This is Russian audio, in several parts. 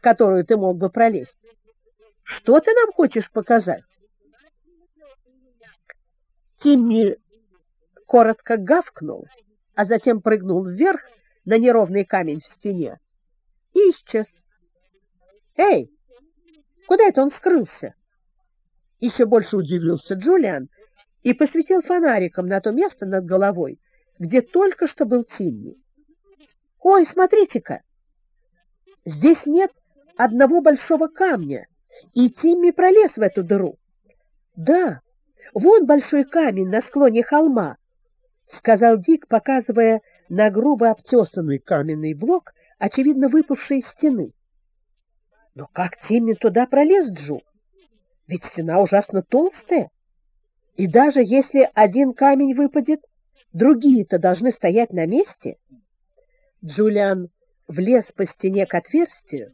которую ты мог бы пролезть. Что ты нам хочешь показать? Тимми коротко гавкнул, а затем прыгнул вверх на неровный камень в стене и исчез. «Эй, куда это он скрылся?» Еще больше удивился Джулиан и посветил фонариком на то место над головой, где только что был Тимми. «Ой, смотрите-ка! Здесь нет одного большого камня, и Тимми пролез в эту дыру. Да, вон большой камень на склоне холма, сказал Дик, показывая на грубо обтесанный каменный блок, очевидно выпавший из стены. Но как Тимми туда пролез, Джу? Ведь стена ужасно толстая, и даже если один камень выпадет, другие-то должны стоять на месте. Джулиан влез по стене к отверстию,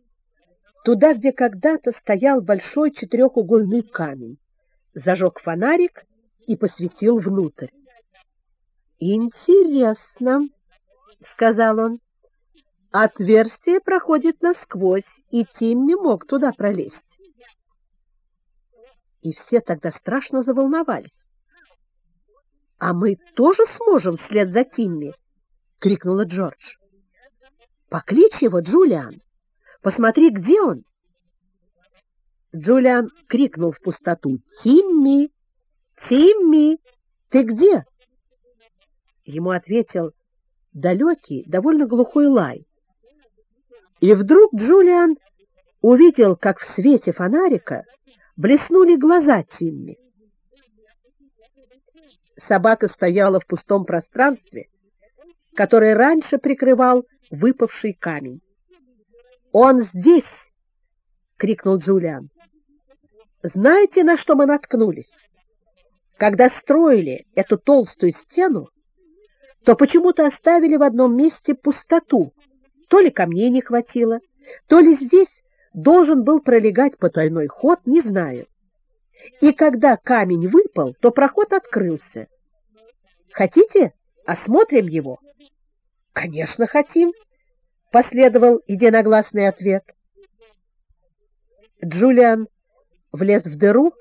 туда, где когда-то стоял большой четырехугольный камень, зажег фонарик и посветил внутрь. «Интересно», — сказал он. «Отверстие проходит насквозь, и Тимми мог туда пролезть». И все тогда страшно заволновались. «А мы тоже сможем вслед за Тимми?» — крикнула Джордж. «Покличь его, Джулиан! Посмотри, где он!» Джулиан крикнул в пустоту. «Тимми! Тимми! Ты где?» Ему ответил далекий, довольно глухой лай. И вдруг Джулиан увидел, как в свете фонарика блеснули глаза Тимми. Собака стояла в пустом пространстве, которое раньше прикрывал выпавший камень. «Он здесь!» — крикнул Джулиан. «Знаете, на что мы наткнулись? Когда строили эту толстую стену, то почему-то оставили в одном месте пустоту. То ли камней не хватило, то ли здесь должен был пролегать потайной ход, не знаю. И когда камень выпал, то проход открылся. Хотите, осмотрим его? Конечно, хотим, последовал единогласный ответ. Джулиан влез в дыру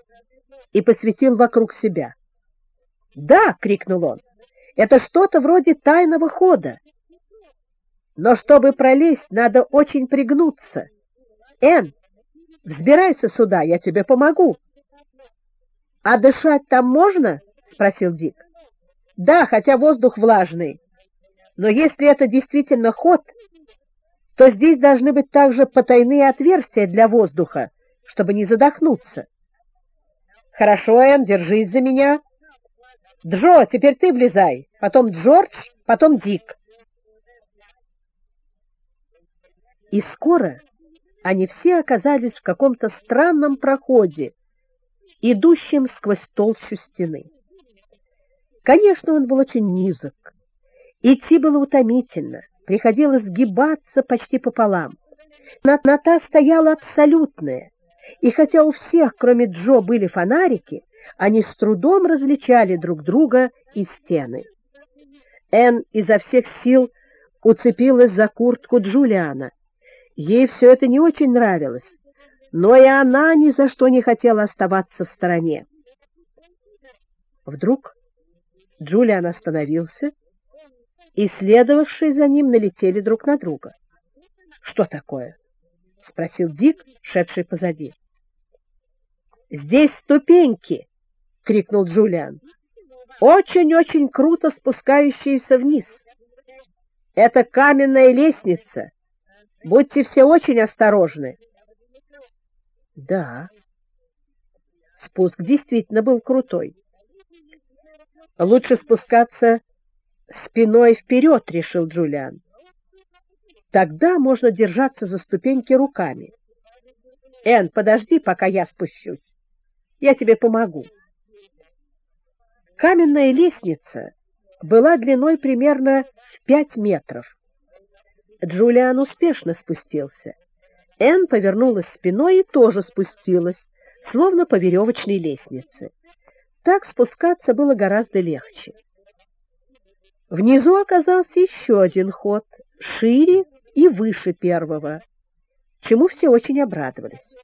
и посветил вокруг себя. «Да!» — крикнул он. Это что-то вроде тайного хода. Но чтобы пролезть, надо очень пригнуться. Эн, взбирайся сюда, я тебе помогу. — А дышать там можно? — спросил Дик. — Да, хотя воздух влажный. Но если это действительно ход, то здесь должны быть также потайные отверстия для воздуха, чтобы не задохнуться. — Хорошо, Эн, держись за меня. — Джо, теперь ты влезай, потом Джордж, потом Дик. И скоро они все оказались в каком-то странном проходе, идущем сквозь толщу стены. Конечно, он был очень низок. Идти было утомительно, приходилось сгибаться почти пополам. Темнота стояла абсолютная, и хотя у всех, кроме Джо, были фонарики, они с трудом различали друг друга и стены. Энн изо всех сил уцепилась за куртку Джулиана. Ей все это не очень нравилось, но и она ни за что не хотела оставаться в стороне. Вдруг Джулиан остановился, и следовавшие за ним налетели друг на друга. «Что такое?» — спросил Дик, шедший позади. «Здесь ступеньки!» — крикнул Джулиан. «Очень-очень круто спускающиеся вниз. Это каменная лестница. Будьте все очень осторожны». Да, спуск действительно был крутой. «Лучше спускаться спиной вперед», — решил Джулиан. «Тогда можно держаться за ступеньки руками». «Энн, подожди, пока я спущусь. Я тебе помогу». Каменная лестница была длиной примерно в пять метров. Джулиан успешно спустился. Энн повернулась спиной и тоже спустилась, словно по веревочной лестнице. Так спускаться было гораздо легче. Внизу оказался еще один ход, шире и выше первого. чему все очень обрадовались.